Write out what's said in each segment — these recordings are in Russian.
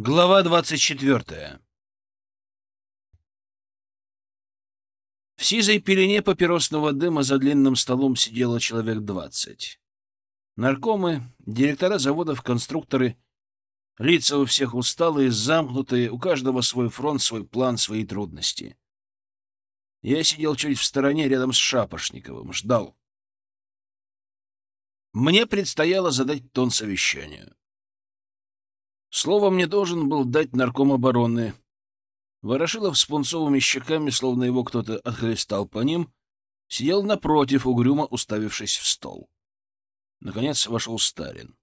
Глава двадцать четвертая В сизой пелене папиросного дыма за длинным столом сидело человек двадцать. Наркомы, директора заводов, конструкторы. Лица у всех усталые, замкнутые, у каждого свой фронт, свой план, свои трудности. Я сидел чуть в стороне, рядом с Шапошниковым, ждал. Мне предстояло задать тон совещанию. Слово мне должен был дать нарком обороны. Ворошилов с пунцовыми щеками, словно его кто-то отхлестал по ним, сидел напротив, угрюмо уставившись в стол. Наконец вошел Сталин.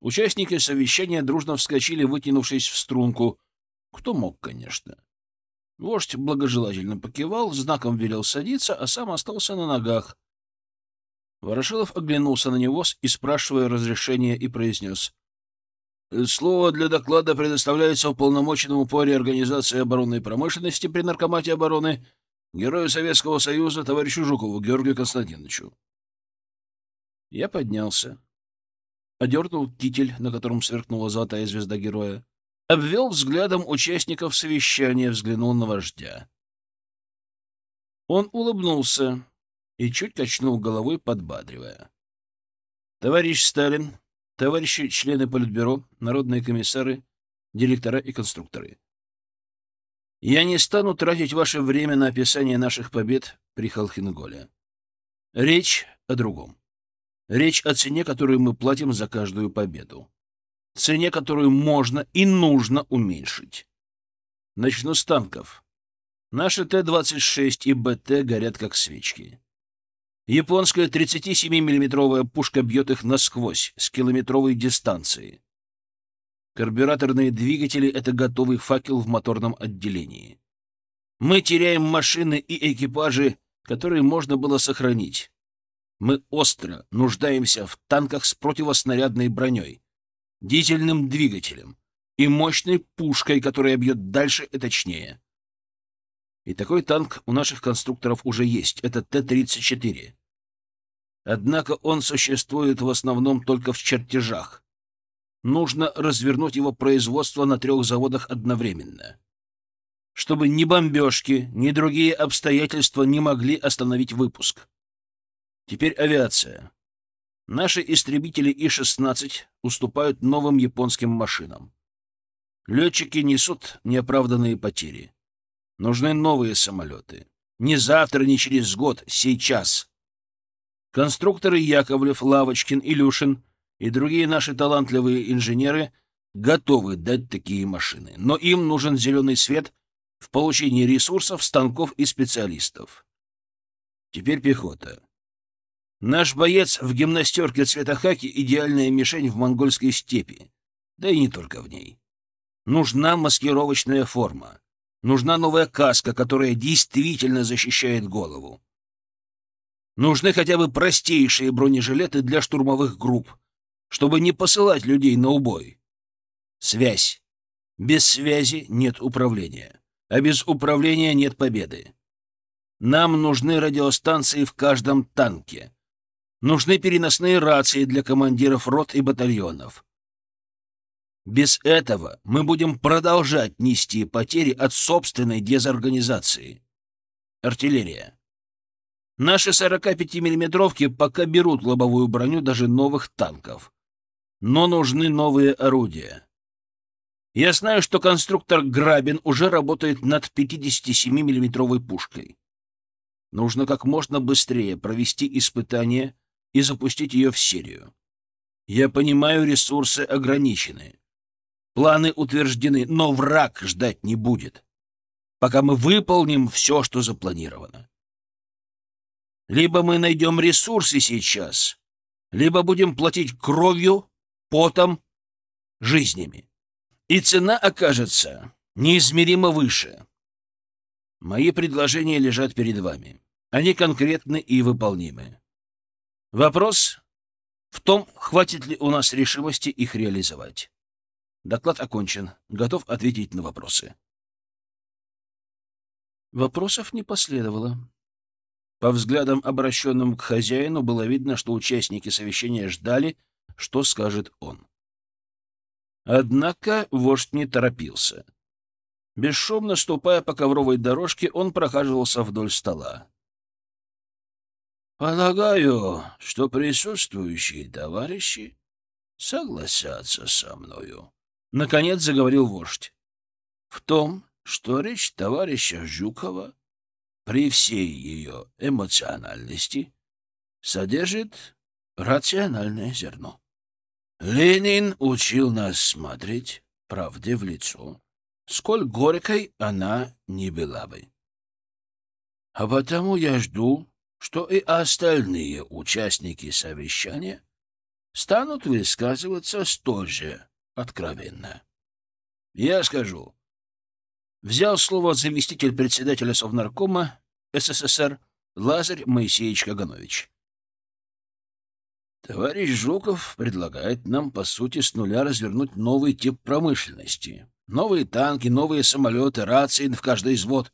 Участники совещания дружно вскочили, вытянувшись в струнку. Кто мог, конечно. Вождь благожелательно покивал, знаком велел садиться, а сам остался на ногах. Ворошилов оглянулся на него и, спрашивая разрешения, и произнес. Слово для доклада предоставляется уполномоченному по реорганизации оборонной промышленности при Наркомате обороны герою Советского Союза товарищу Жукову Георгию Константиновичу. Я поднялся, одернул китель, на котором сверкнула золотая звезда героя, обвел взглядом участников совещания, взглянул на вождя. Он улыбнулся и чуть качнул головой, подбадривая. — Товарищ Сталин, Товарищи члены Политбюро, народные комиссары, директора и конструкторы. Я не стану тратить ваше время на описание наших побед при Халхинголе. Речь о другом. Речь о цене, которую мы платим за каждую победу. Цене, которую можно и нужно уменьшить. Начну с танков. Наши Т-26 и БТ горят как свечки. Японская 37-миллиметровая пушка бьет их насквозь с километровой дистанции. Карбюраторные двигатели — это готовый факел в моторном отделении. Мы теряем машины и экипажи, которые можно было сохранить. Мы остро нуждаемся в танках с противоснарядной броней, дизельным двигателем и мощной пушкой, которая бьет дальше и точнее. И такой танк у наших конструкторов уже есть. Это Т-34. Однако он существует в основном только в чертежах. Нужно развернуть его производство на трех заводах одновременно. Чтобы ни бомбежки, ни другие обстоятельства не могли остановить выпуск. Теперь авиация. Наши истребители И-16 уступают новым японским машинам. Летчики несут неоправданные потери. Нужны новые самолеты. Не завтра, не через год, сейчас. Конструкторы Яковлев, Лавочкин, Илюшин и другие наши талантливые инженеры готовы дать такие машины, но им нужен зеленый свет в получении ресурсов, станков и специалистов. Теперь пехота. Наш боец в гимнастерке цвета хаки — идеальная мишень в монгольской степи, да и не только в ней. Нужна маскировочная форма. Нужна новая каска, которая действительно защищает голову. Нужны хотя бы простейшие бронежилеты для штурмовых групп, чтобы не посылать людей на убой. Связь. Без связи нет управления, а без управления нет победы. Нам нужны радиостанции в каждом танке. Нужны переносные рации для командиров рот и батальонов. Без этого мы будем продолжать нести потери от собственной дезорганизации. Артиллерия. Наши 45-миллиметровки пока берут лобовую броню даже новых танков. Но нужны новые орудия. Я знаю, что конструктор Грабин уже работает над 57-миллиметровой пушкой. Нужно как можно быстрее провести испытание и запустить ее в серию. Я понимаю, ресурсы ограничены. Планы утверждены, но враг ждать не будет, пока мы выполним все, что запланировано. Либо мы найдем ресурсы сейчас, либо будем платить кровью, потом, жизнями. И цена окажется неизмеримо выше. Мои предложения лежат перед вами. Они конкретны и выполнимы. Вопрос в том, хватит ли у нас решимости их реализовать. Доклад окончен. Готов ответить на вопросы. Вопросов не последовало. По взглядам, обращенным к хозяину, было видно, что участники совещания ждали, что скажет он. Однако вождь не торопился. Бесшумно ступая по ковровой дорожке, он прохаживался вдоль стола. «Полагаю, что присутствующие товарищи согласятся со мною», — наконец заговорил вождь. «В том, что речь товарища Жукова при всей ее эмоциональности содержит рациональное зерно. Ленин учил нас смотреть правде в лицо, сколь горькой она не была бы. А потому я жду, что и остальные участники совещания станут высказываться столь же откровенно. Я скажу. Взял слово заместитель председателя Совнаркома СССР Лазарь Моисеевич Каганович. Товарищ Жуков предлагает нам, по сути, с нуля развернуть новый тип промышленности. Новые танки, новые самолеты, рации в каждый извод.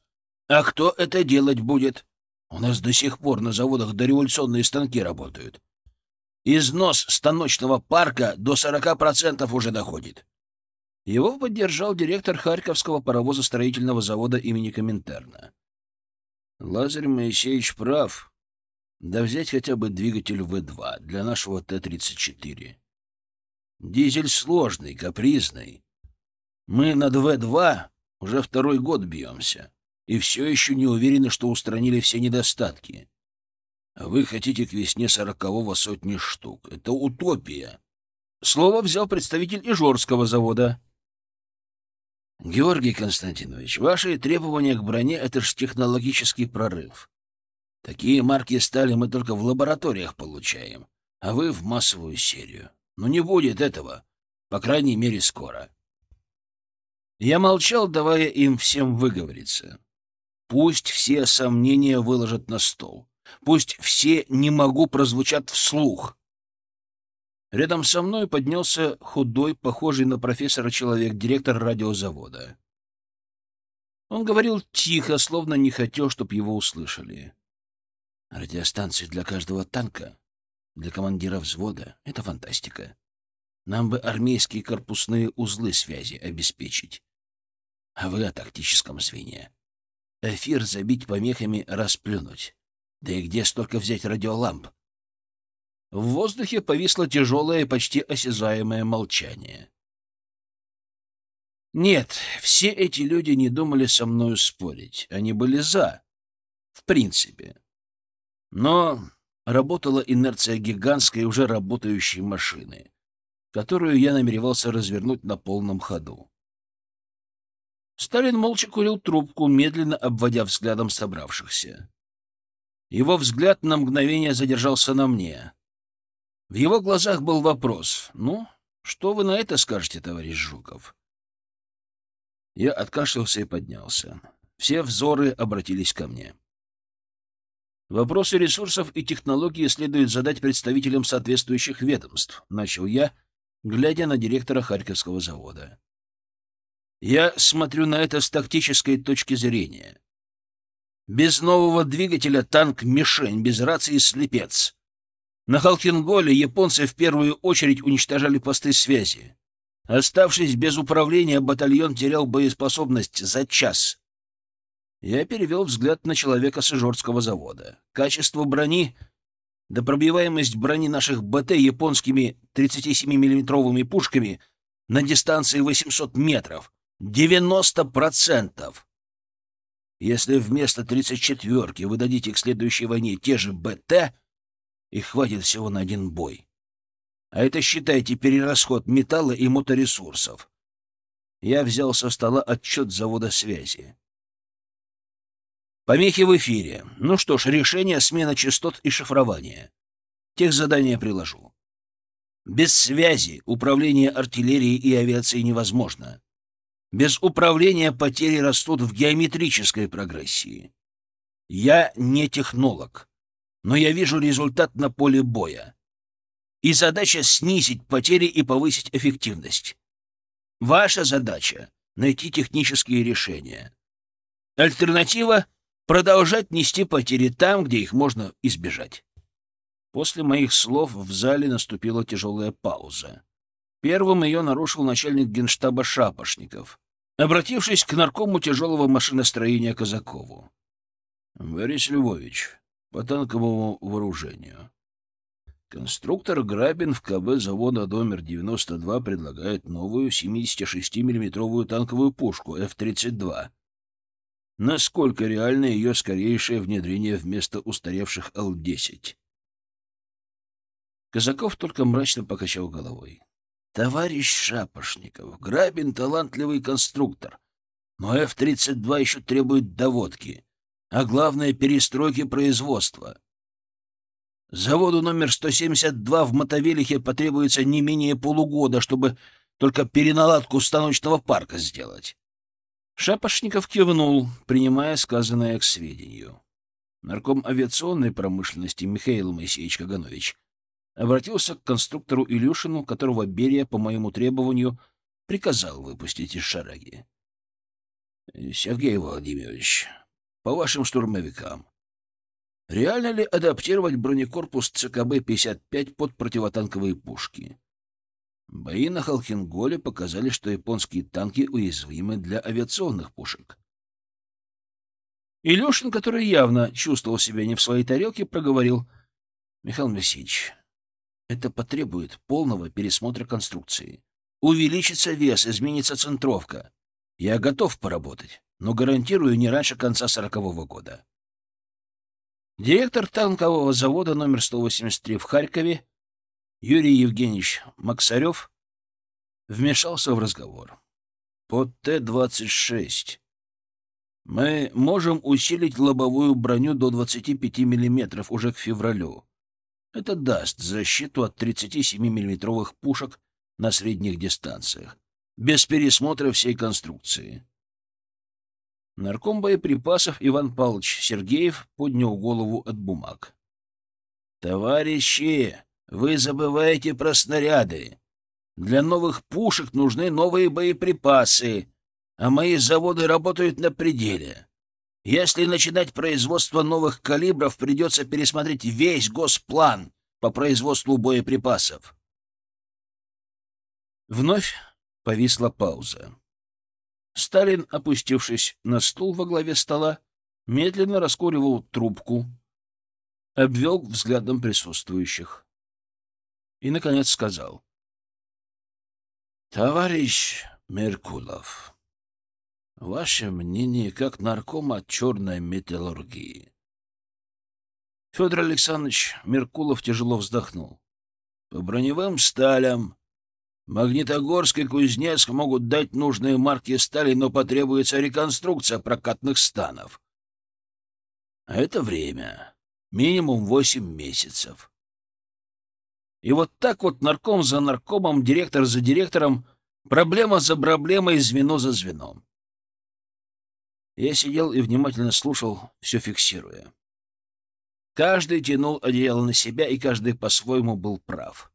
А кто это делать будет? У нас до сих пор на заводах дореволюционные станки работают. Износ станочного парка до 40% уже доходит. Его поддержал директор Харьковского паровозостроительного завода имени Коминтерна. Лазарь Моисеевич прав. Да взять хотя бы двигатель В-2 для нашего Т-34. Дизель сложный, капризный. Мы над В-2 уже второй год бьемся, и все еще не уверены, что устранили все недостатки. Вы хотите к весне сорокового сотни штук. Это утопия. Слово взял представитель Ижорского завода. Георгий Константинович, ваши требования к броне — это же технологический прорыв. Такие марки стали мы только в лабораториях получаем, а вы в массовую серию. Но не будет этого, по крайней мере, скоро. Я молчал, давая им всем выговориться. Пусть все сомнения выложат на стол. Пусть все «не могу» прозвучат вслух. Рядом со мной поднялся худой, похожий на профессора человек, директор радиозавода. Он говорил тихо, словно не хотел, чтобы его услышали. Радиостанции для каждого танка, для командира взвода — это фантастика. Нам бы армейские корпусные узлы связи обеспечить. А вы о тактическом звене. Эфир забить помехами, расплюнуть. Да и где столько взять радиоламп? В воздухе повисло тяжелое, почти осязаемое молчание. Нет, все эти люди не думали со мною спорить. Они были «за». В принципе. Но работала инерция гигантской, уже работающей машины, которую я намеревался развернуть на полном ходу. Сталин молча курил трубку, медленно обводя взглядом собравшихся. Его взгляд на мгновение задержался на мне. В его глазах был вопрос. «Ну, что вы на это скажете, товарищ Жуков?» Я откашлялся и поднялся. Все взоры обратились ко мне. Вопросы ресурсов и технологий следует задать представителям соответствующих ведомств, начал я, глядя на директора Харьковского завода. Я смотрю на это с тактической точки зрения. Без нового двигателя танк — мишень, без рации — слепец. На Халкинголе японцы в первую очередь уничтожали посты связи. Оставшись без управления, батальон терял боеспособность за час. Я перевел взгляд на человека с Ижорского завода. Качество брони, да пробиваемость брони наших БТ японскими 37 миллиметровыми пушками на дистанции 800 метров — 90%. Если вместо 34-ки вы дадите к следующей войне те же БТ, их хватит всего на один бой. А это, считайте, перерасход металла и моторесурсов. Я взял со стола отчет завода связи. Помехи в эфире. Ну что ж, решение, смена частот и шифрование. Тех задания приложу. Без связи управление артиллерией и авиацией невозможно. Без управления потери растут в геометрической прогрессии. Я не технолог, но я вижу результат на поле боя. И задача снизить потери и повысить эффективность. Ваша задача — найти технические решения. Альтернатива продолжать нести потери там, где их можно избежать. После моих слов в зале наступила тяжелая пауза. Первым ее нарушил начальник генштаба Шапошников, обратившись к наркому тяжелого машиностроения Казакову. — Борис Львович, по танковому вооружению. Конструктор Грабин в КБ завода номер 92 предлагает новую 76 миллиметровую танковую пушку F-32. Насколько реально ее скорейшее внедрение вместо устаревших Л-10? Казаков только мрачно покачал головой. Товарищ Шапошников, Грабин — талантливый конструктор, но F-32 еще требует доводки, а главное — перестройки производства. Заводу номер 172 в Мотовелихе потребуется не менее полугода, чтобы только переналадку станочного парка сделать. Шапошников кивнул, принимая сказанное к сведению. Нарком авиационной промышленности Михаил Моисеевич Каганович обратился к конструктору Илюшину, которого Берия, по моему требованию, приказал выпустить из шараги. — Сергей Владимирович, по вашим штурмовикам, реально ли адаптировать бронекорпус ЦКБ-55 под противотанковые пушки? Бои на Халхинголе показали, что японские танки уязвимы для авиационных пушек. Илюшин, который явно чувствовал себя не в своей тарелке, проговорил. — Михаил Моисеевич, это потребует полного пересмотра конструкции. Увеличится вес, изменится центровка. Я готов поработать, но гарантирую не раньше конца сорокового года. Директор танкового завода номер 183 в Харькове Юрий Евгеньевич Максарев вмешался в разговор. Под Т-26 мы можем усилить лобовую броню до 25 мм уже к февралю. Это даст защиту от 37 миллиметровых пушек на средних дистанциях, без пересмотра всей конструкции. Нарком боеприпасов Иван Павлович Сергеев поднял голову от бумаг. «Товарищи, вы забываете про снаряды. Для новых пушек нужны новые боеприпасы, а мои заводы работают на пределе. Если начинать производство новых калибров, придется пересмотреть весь госплан по производству боеприпасов. Вновь повисла пауза. Сталин, опустившись на стул во главе стола, медленно раскуривал трубку, обвел взглядом присутствующих и, наконец, сказал. — Товарищ Меркулов, Ваше мнение как наркома черной металлургии. Федор Александрович Меркулов тяжело вздохнул. По броневым сталям Магнитогорск и Кузнецк могут дать нужные марки стали, но потребуется реконструкция прокатных станов. А это время. Минимум восемь месяцев. И вот так вот нарком за наркомом, директор за директором, проблема за проблемой, звено за звеном. Я сидел и внимательно слушал, все фиксируя. Каждый тянул одеяло на себя, и каждый по-своему был прав.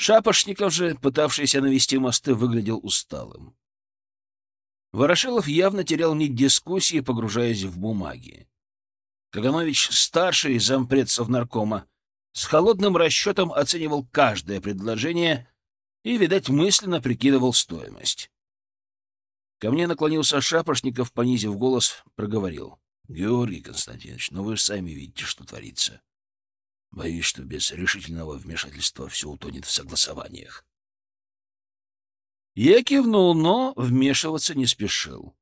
Шапошников же, пытавшийся навести мосты, выглядел усталым. Ворошилов явно терял нить дискуссии, погружаясь в бумаги. Каганович, старший зампред Совнаркома, с холодным расчетом оценивал каждое предложение и, видать, мысленно прикидывал стоимость. Ко мне наклонился Шапошников, понизив голос, проговорил. — Георгий Константинович, ну вы же сами видите, что творится. Боюсь, что без решительного вмешательства все утонет в согласованиях. Я кивнул, но вмешиваться не спешил.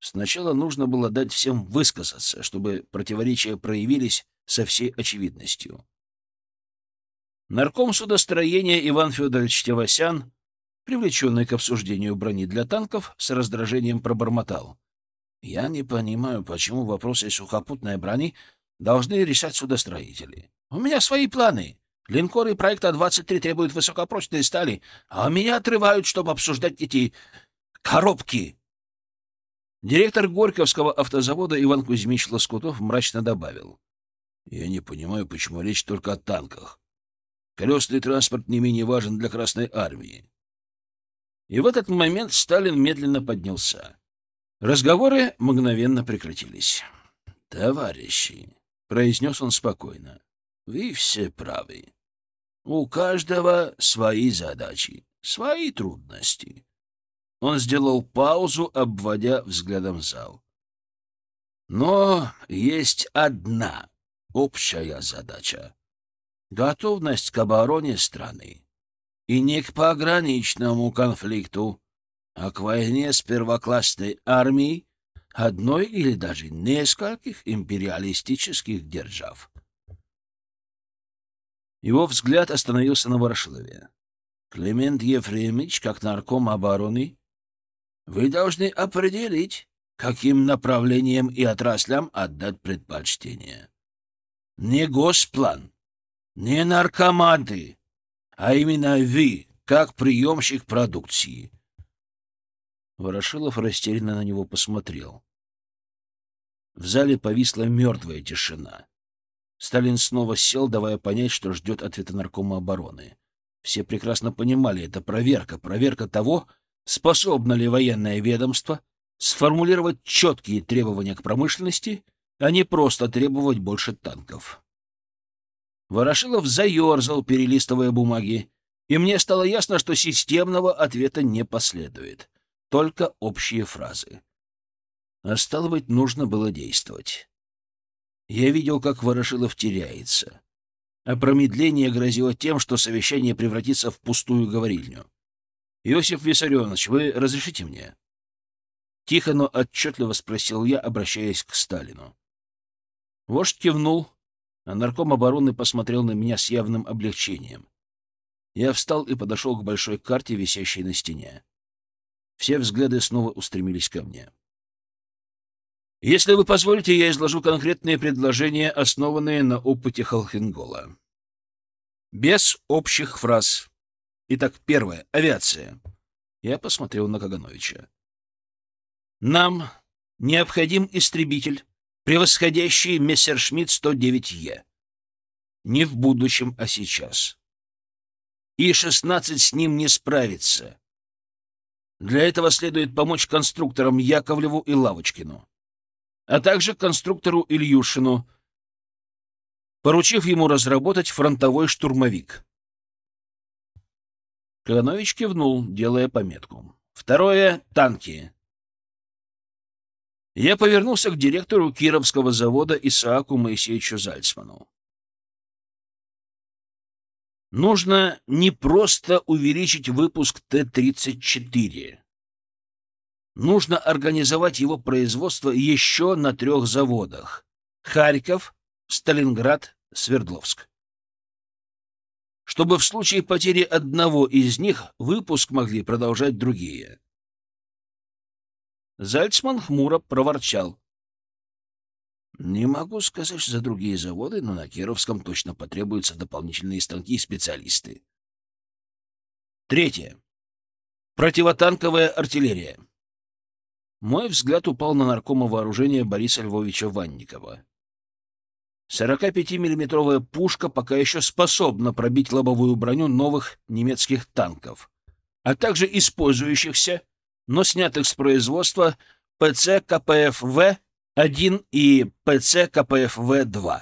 Сначала нужно было дать всем высказаться, чтобы противоречия проявились со всей очевидностью. Нарком судостроения Иван Федорович Тевасян привлеченный к обсуждению брони для танков, с раздражением пробормотал. «Я не понимаю, почему вопросы сухопутной брони должны решать судостроители. У меня свои планы. Линкоры проекта 23 требуют высокопрочной стали, а меня отрывают, чтобы обсуждать эти коробки». Директор Горьковского автозавода Иван Кузьмич Лоскутов мрачно добавил. «Я не понимаю, почему речь только о танках. Колесный транспорт не менее важен для Красной Армии. И в этот момент Сталин медленно поднялся. Разговоры мгновенно прекратились. «Товарищи», — произнес он спокойно, — «вы все правы. У каждого свои задачи, свои трудности. Он сделал паузу, обводя взглядом зал. Но есть одна общая задача — готовность к обороне страны. И не к пограничному конфликту, а к войне с первоклассной армией одной или даже нескольких империалистических держав. Его взгляд остановился на Ворошилове. «Климент Ефремович, как нарком обороны, вы должны определить, каким направлениям и отраслям отдать предпочтение. Не госплан, не наркоматы, а именно вы, как приемщик продукции». Ворошилов растерянно на него посмотрел. В зале повисла мертвая тишина. Сталин снова сел, давая понять, что ждет ответа наркома обороны. Все прекрасно понимали, это проверка, проверка того, способно ли военное ведомство сформулировать четкие требования к промышленности, а не просто требовать больше танков. Ворошилов заерзал, перелистывая бумаги, и мне стало ясно, что системного ответа не последует, только общие фразы. А стало быть, нужно было действовать. Я видел, как Ворошилов теряется. А промедление грозило тем, что совещание превратится в пустую говорильню. «Иосиф Виссарионович, вы разрешите мне?» Тихо, но отчетливо спросил я, обращаясь к Сталину. Вождь кивнул, а нарком обороны посмотрел на меня с явным облегчением. Я встал и подошел к большой карте, висящей на стене. Все взгляды снова устремились ко мне. Если вы позволите, я изложу конкретные предложения, основанные на опыте Холхенгола. Без общих фраз. Итак, первое. Авиация. Я посмотрел на Кагановича. Нам необходим истребитель, превосходящий Мессершмитт 109Е. Не в будущем, а сейчас. И-16 с ним не справится. Для этого следует помочь конструкторам Яковлеву и Лавочкину а также конструктору Ильюшину, поручив ему разработать фронтовой штурмовик. Каганович кивнул, делая пометку. Второе — танки. Я повернулся к директору Кировского завода Исааку Моисеевичу Зальцману. Нужно не просто увеличить выпуск Т-34 нужно организовать его производство еще на трех заводах — Харьков, Сталинград, Свердловск. Чтобы в случае потери одного из них выпуск могли продолжать другие. Зальцман хмуро проворчал. «Не могу сказать, за другие заводы, но на Кировском точно потребуются дополнительные станки и специалисты». Третье. Противотанковая артиллерия. Мой взгляд упал на наркома вооружения Бориса Львовича Ванникова. 45-миллиметровая пушка пока еще способна пробить лобовую броню новых немецких танков, а также использующихся, но снятых с производства ПЦ КПФВ-1 и ПЦ КПФВ-2.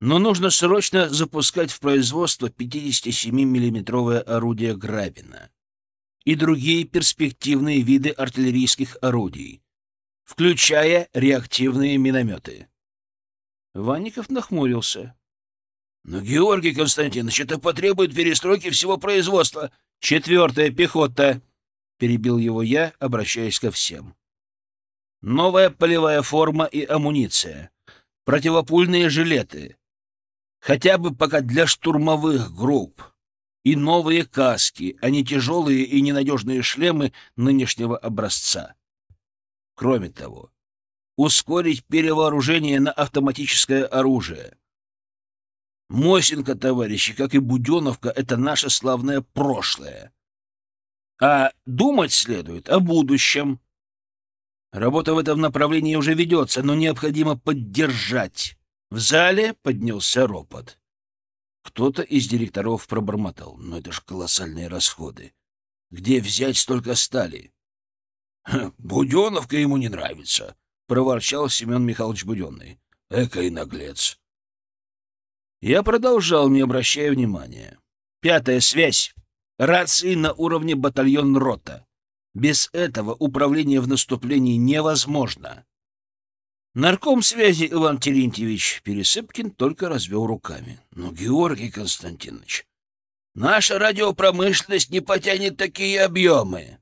Но нужно срочно запускать в производство 57-миллиметровое орудие Грабина и другие перспективные виды артиллерийских орудий, включая реактивные минометы. Ванников нахмурился. — Но, Георгий Константинович, это потребует перестройки всего производства. — Четвертая пехота, — перебил его я, обращаясь ко всем. Новая полевая форма и амуниция, противопульные жилеты, хотя бы пока для штурмовых групп и новые каски, а не тяжелые и ненадежные шлемы нынешнего образца. Кроме того, ускорить перевооружение на автоматическое оружие. Мосинка, товарищи, как и Буденовка, это наше славное прошлое. А думать следует о будущем. Работа в этом направлении уже ведется, но необходимо поддержать. В зале поднялся ропот. Кто-то из директоров пробормотал. Но это же колоссальные расходы. Где взять столько стали? — Буденовка ему не нравится, — проворчал Семен Михайлович Буденный. — Экой наглец. Я продолжал, не обращая внимания. Пятая связь. Рации на уровне батальон-рота. Без этого управление в наступлении невозможно. Нарком связи Иван Терентьевич Пересыпкин только развел руками. — Ну, Георгий Константинович, наша радиопромышленность не потянет такие объемы.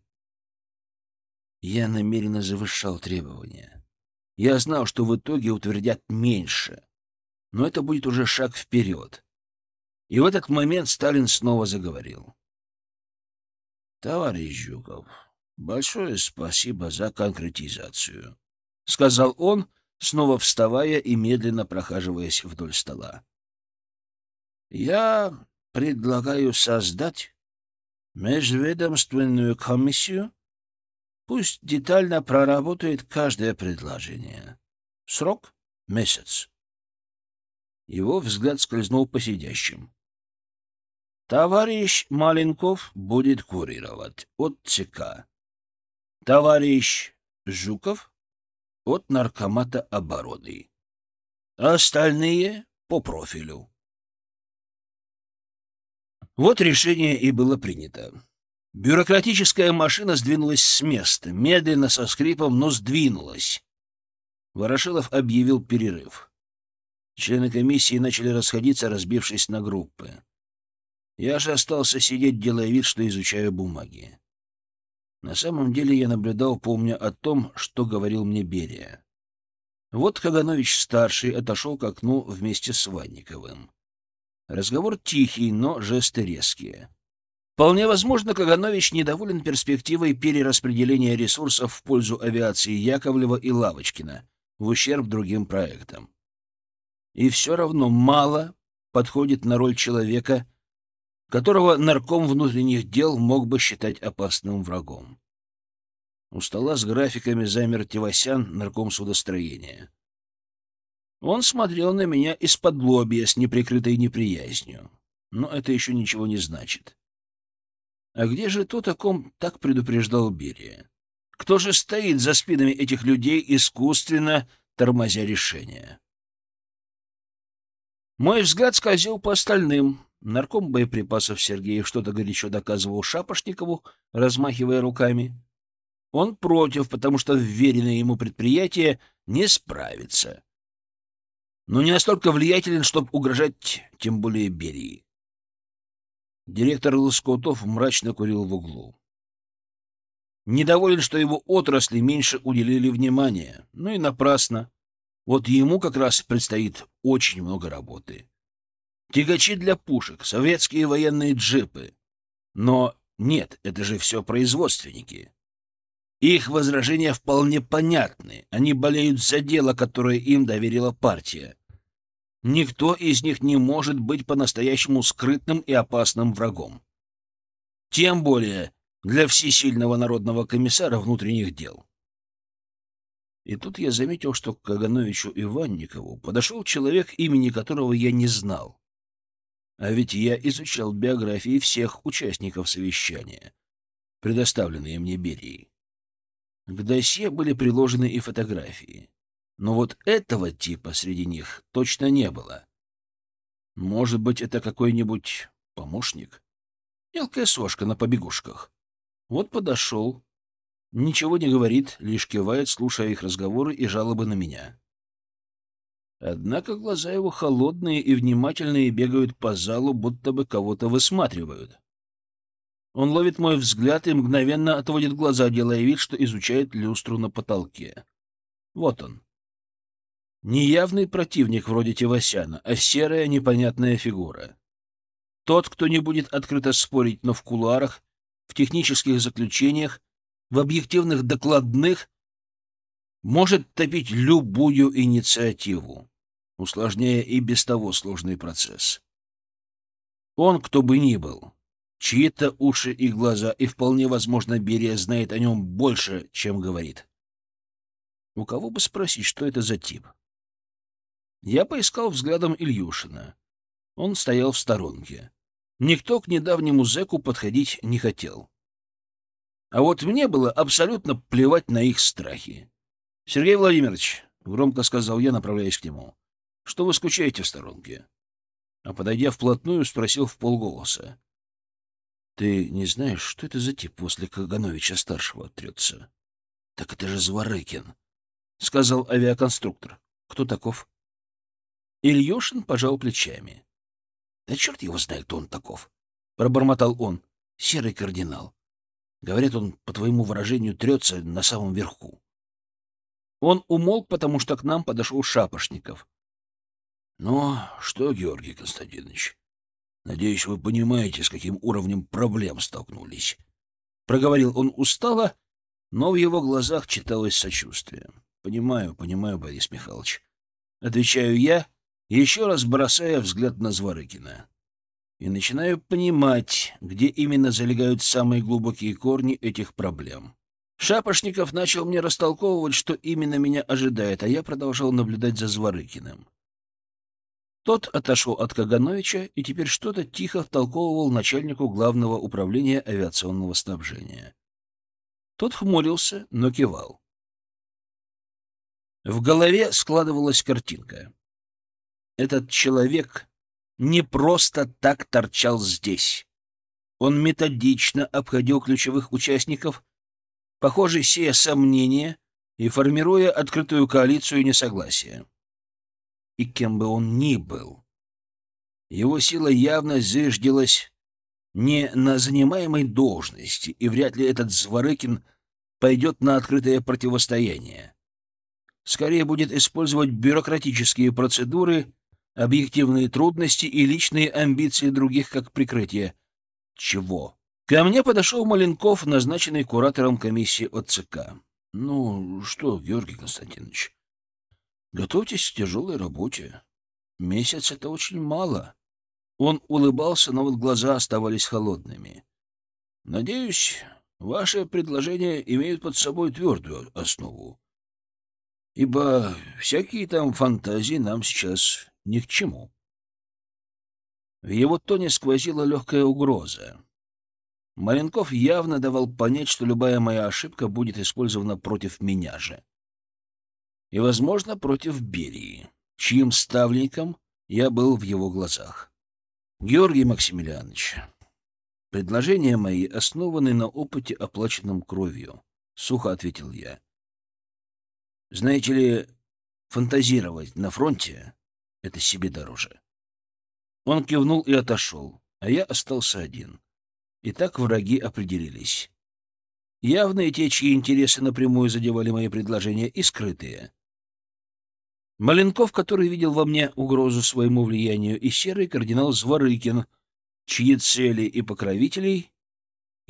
Я намеренно завышал требования. Я знал, что в итоге утвердят меньше, но это будет уже шаг вперед. И в этот момент Сталин снова заговорил. — Товарищ Жуков, большое спасибо за конкретизацию, — сказал он, — снова вставая и медленно прохаживаясь вдоль стола. «Я предлагаю создать межведомственную комиссию. Пусть детально проработает каждое предложение. Срок — месяц». Его взгляд скользнул по сидящим. Товарищ Маленков будет курировать от ЦК. Товарищ Жуков от наркомата обороны. Остальные — по профилю. Вот решение и было принято. Бюрократическая машина сдвинулась с места, медленно, со скрипом, но сдвинулась. Ворошилов объявил перерыв. Члены комиссии начали расходиться, разбившись на группы. Я же остался сидеть, делая вид, что изучаю бумаги. На самом деле я наблюдал, помня о том, что говорил мне Берия. Вот Каганович-старший отошел к окну вместе с Ванниковым. Разговор тихий, но жесты резкие. Вполне возможно, Каганович недоволен перспективой перераспределения ресурсов в пользу авиации Яковлева и Лавочкина в ущерб другим проектам. И все равно мало подходит на роль человека, которого нарком внутренних дел мог бы считать опасным врагом. У стола с графиками замер Тевасян, нарком судостроения. Он смотрел на меня из-под лобья с неприкрытой неприязнью. Но это еще ничего не значит. А где же тот, о ком так предупреждал Берия? Кто же стоит за спинами этих людей, искусственно тормозя решения? Мой взгляд скользил по остальным. Нарком боеприпасов Сергеев что-то горячо доказывал Шапошникову, размахивая руками. Он против, потому что вверенное ему предприятие не справится. Но не настолько влиятелен, чтобы угрожать, тем более Берии. Директор Лоскутов мрачно курил в углу. Недоволен, что его отрасли меньше уделили внимания. Ну и напрасно. Вот ему как раз предстоит очень много работы тягачи для пушек, советские военные джипы. Но нет, это же все производственники. Их возражения вполне понятны. Они болеют за дело, которое им доверила партия. Никто из них не может быть по-настоящему скрытным и опасным врагом. Тем более для всесильного народного комиссара внутренних дел. И тут я заметил, что к Кагановичу Иванникову подошел человек, имени которого я не знал. А ведь я изучал биографии всех участников совещания, предоставленные мне Берией. К досье были приложены и фотографии. Но вот этого типа среди них точно не было. Может быть, это какой-нибудь помощник? Мелкая сошка на побегушках. Вот подошел. Ничего не говорит, лишь кивает, слушая их разговоры и жалобы на меня. Однако глаза его холодные и внимательные бегают по залу, будто бы кого-то высматривают. Он ловит мой взгляд и мгновенно отводит глаза, делая вид, что изучает люстру на потолке. Вот он. Не явный противник вроде Тевасяна, а серая непонятная фигура. Тот, кто не будет открыто спорить, но в кулуарах, в технических заключениях, в объективных докладных может топить любую инициативу усложняя и без того сложный процесс. Он, кто бы ни был, чьи-то уши и глаза, и вполне возможно Берия знает о нем больше, чем говорит. У кого бы спросить, что это за тип? Я поискал взглядом Ильюшина. Он стоял в сторонке. Никто к недавнему зэку подходить не хотел. А вот мне было абсолютно плевать на их страхи. — Сергей Владимирович, — громко сказал я, направляясь к нему, что вы скучаете в сторонке. А подойдя вплотную, спросил в полголоса. Ты не знаешь, что это за тип после Кагановича-старшего трется? — Так это же Зворыкин, — сказал авиаконструктор. — Кто таков? Ильюшин пожал плечами. — Да черт его знает, кто он таков, — пробормотал он. — Серый кардинал. Говорят, он, по твоему выражению, трется на самом верху. Он умолк, потому что к нам подошел Шапошников. — Ну, что, Георгий Константинович, надеюсь, вы понимаете, с каким уровнем проблем столкнулись. Проговорил он устало, но в его глазах читалось сочувствие. — Понимаю, понимаю, Борис Михайлович. Отвечаю я, еще раз бросая взгляд на Зворыкина. И начинаю понимать, где именно залегают самые глубокие корни этих проблем. Шапошников начал мне растолковывать, что именно меня ожидает, а я продолжал наблюдать за Зворыкиным. Тот отошел от Кагановича и теперь что-то тихо втолковывал начальнику главного управления авиационного снабжения. Тот хмурился, но кивал. В голове складывалась картинка. Этот человек не просто так торчал здесь. Он методично обходил ключевых участников, похоже, сея сомнения и формируя открытую коалицию несогласия. И кем бы он ни был, его сила явно зиждилась не на занимаемой должности, и вряд ли этот Зворыкин пойдет на открытое противостояние. Скорее будет использовать бюрократические процедуры объективные трудности и личные амбиции других как прикрытие. Чего? Ко мне подошел Маленков, назначенный куратором комиссии ОЦК. Ну, что, Георгий Константинович, готовьтесь к тяжелой работе. Месяц — это очень мало. Он улыбался, но вот глаза оставались холодными. Надеюсь, ваши предложения имеют под собой твердую основу. Ибо всякие там фантазии нам сейчас ни к чему. В его тоне сквозила легкая угроза. Маленков явно давал понять, что любая моя ошибка будет использована против меня же. И, возможно, против Берии, чьим ставленником я был в его глазах. Георгий Максимилианович, предложения мои основаны на опыте, оплаченном кровью, — сухо ответил я. Знаете ли, фантазировать на фронте это себе дороже. Он кивнул и отошел, а я остался один. И так враги определились. Явные те, чьи интересы напрямую задевали мои предложения, и скрытые. Маленков, который видел во мне угрозу своему влиянию, и серый кардинал Зворыкин, чьи цели и покровителей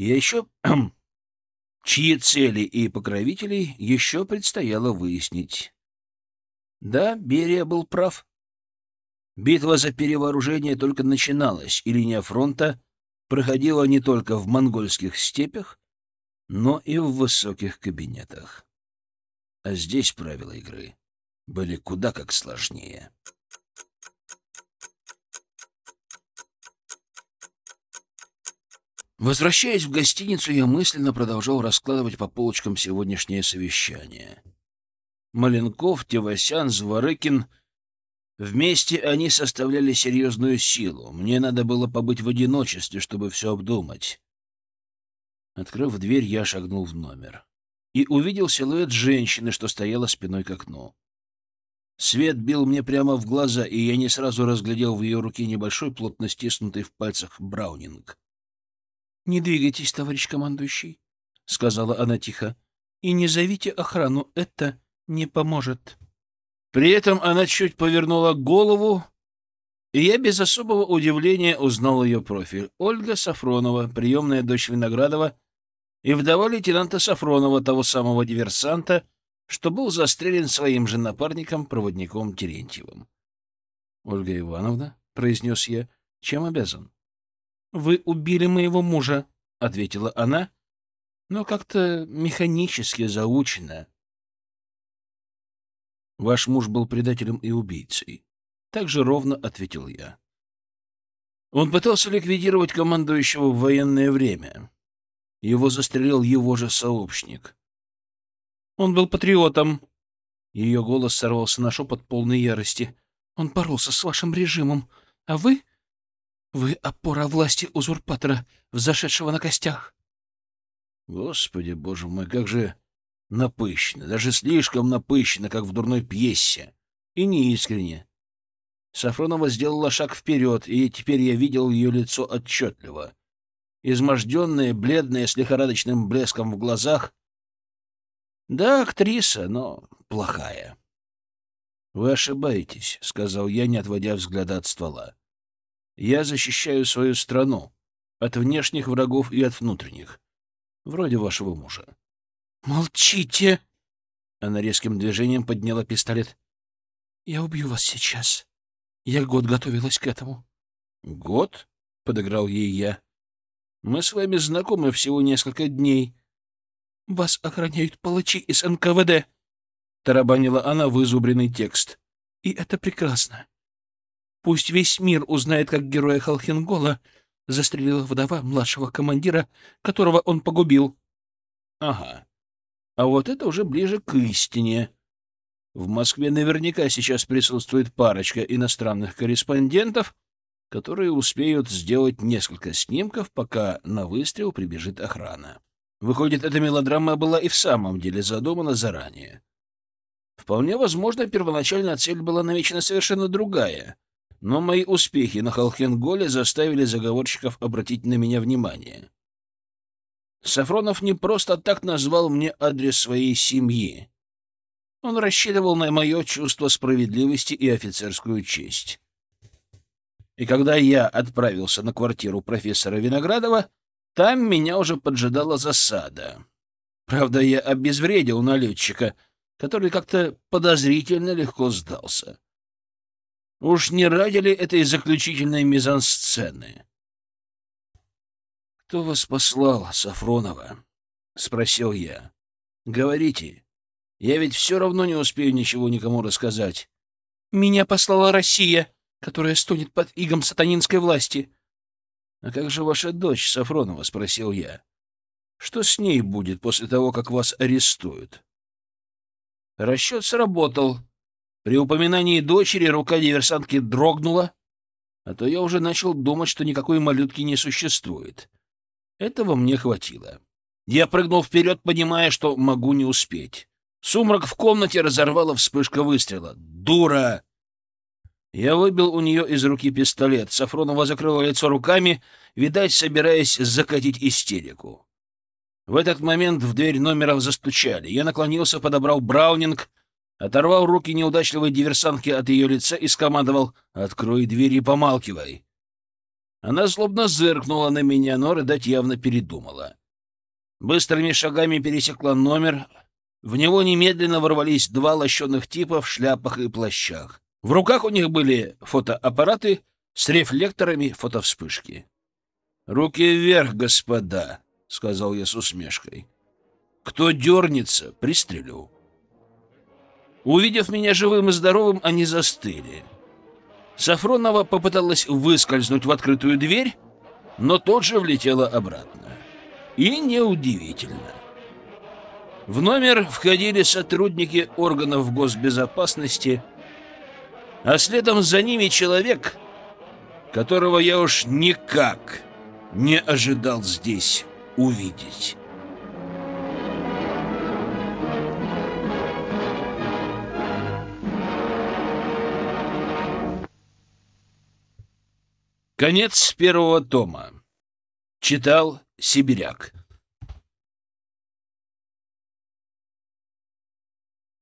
я еще... чьи цели и покровителей еще предстояло выяснить. Да, Берия был прав. Битва за перевооружение только начиналась, и линия фронта проходила не только в монгольских степях, но и в высоких кабинетах. А здесь правила игры были куда как сложнее. Возвращаясь в гостиницу, я мысленно продолжал раскладывать по полочкам сегодняшнее совещание. Маленков, Тевасян, Зворыкин — Вместе они составляли серьезную силу. Мне надо было побыть в одиночестве, чтобы все обдумать. Открыв дверь, я шагнул в номер и увидел силуэт женщины, что стояла спиной к окну. Свет бил мне прямо в глаза, и я не сразу разглядел в ее руке небольшой, плотно стиснутый в пальцах браунинг. — Не двигайтесь, товарищ командующий, — сказала она тихо, — и не зовите охрану, это не поможет. При этом она чуть повернула голову, и я без особого удивления узнал ее профиль. Ольга Сафронова, приемная дочь Виноградова и вдова лейтенанта Сафронова, того самого диверсанта, что был застрелен своим же напарником, проводником Терентьевым. — Ольга Ивановна, — произнес я, — чем обязан? — Вы убили моего мужа, — ответила она, но как-то механически заучено, Ваш муж был предателем и убийцей. Так же ровно ответил я. Он пытался ликвидировать командующего в военное время. Его застрелил его же сообщник. Он был патриотом. Ее голос сорвался на шепот полной ярости. Он боролся с вашим режимом, а вы... Вы опора власти узурпатора, взошедшего на костях. Господи, боже мой, как же напыщенно, даже слишком напыщенно, как в дурной пьесе, и неискренне. Сафронова сделала шаг вперед, и теперь я видел ее лицо отчетливо. Изможденное, бледное, с лихорадочным блеском в глазах. Да, актриса, но плохая. — Вы ошибаетесь, — сказал я, не отводя взгляда от ствола. — Я защищаю свою страну от внешних врагов и от внутренних, вроде вашего мужа. — Молчите! Она резким движением подняла пистолет. — Я убью вас сейчас. Я год готовилась к этому. — Год? — подыграл ей я. — Мы с вами знакомы всего несколько дней. — Вас охраняют палачи из НКВД, — тарабанила она вызубренный текст. — И это прекрасно. Пусть весь мир узнает, как героя Халхингола застрелила вдова младшего командира, которого он погубил. — Ага. А вот это уже ближе к истине. В Москве наверняка сейчас присутствует парочка иностранных корреспондентов, которые успеют сделать несколько снимков, пока на выстрел прибежит охрана. Выходит, эта мелодрама была и в самом деле задумана заранее. Вполне возможно, первоначальная цель была намечена совершенно другая, но мои успехи на Холхенголе заставили заговорщиков обратить на меня внимание. Сафронов не просто так назвал мне адрес своей семьи. Он рассчитывал на мое чувство справедливости и офицерскую честь. И когда я отправился на квартиру профессора Виноградова, там меня уже поджидала засада. Правда, я обезвредил налетчика, который как-то подозрительно легко сдался. Уж не ради ли этой заключительной мизансцены? «Кто вас послал, Сафронова?» — спросил я. «Говорите, я ведь все равно не успею ничего никому рассказать. Меня послала Россия, которая стонет под игом сатанинской власти. — А как же ваша дочь, Сафронова? — спросил я. — Что с ней будет после того, как вас арестуют? Расчет сработал. При упоминании дочери рука диверсантки дрогнула, а то я уже начал думать, что никакой малютки не существует. Этого мне хватило. Я прыгнул вперед, понимая, что могу не успеть. Сумрак в комнате разорвала вспышка выстрела. «Дура!» Я выбил у нее из руки пистолет. Сафронова закрыла лицо руками, видать, собираясь закатить истерику. В этот момент в дверь номера застучали. Я наклонился, подобрал Браунинг, оторвал руки неудачливой диверсантки от ее лица и скомандовал «Открой дверь и помалкивай». Она злобно зыркнула на меня, но рыдать явно передумала. Быстрыми шагами пересекла номер, в него немедленно ворвались два лощеных типа в шляпах и плащах. В руках у них были фотоаппараты с рефлекторами фотовспышки. «Руки вверх, господа!» — сказал я с усмешкой. «Кто дернется, пристрелю». Увидев меня живым и здоровым, они застыли. Сафронова попыталась выскользнуть в открытую дверь, но тот же влетела обратно. И неудивительно. В номер входили сотрудники органов госбезопасности, а следом за ними человек, которого я уж никак не ожидал здесь увидеть. Конец первого тома. Читал Сибиряк.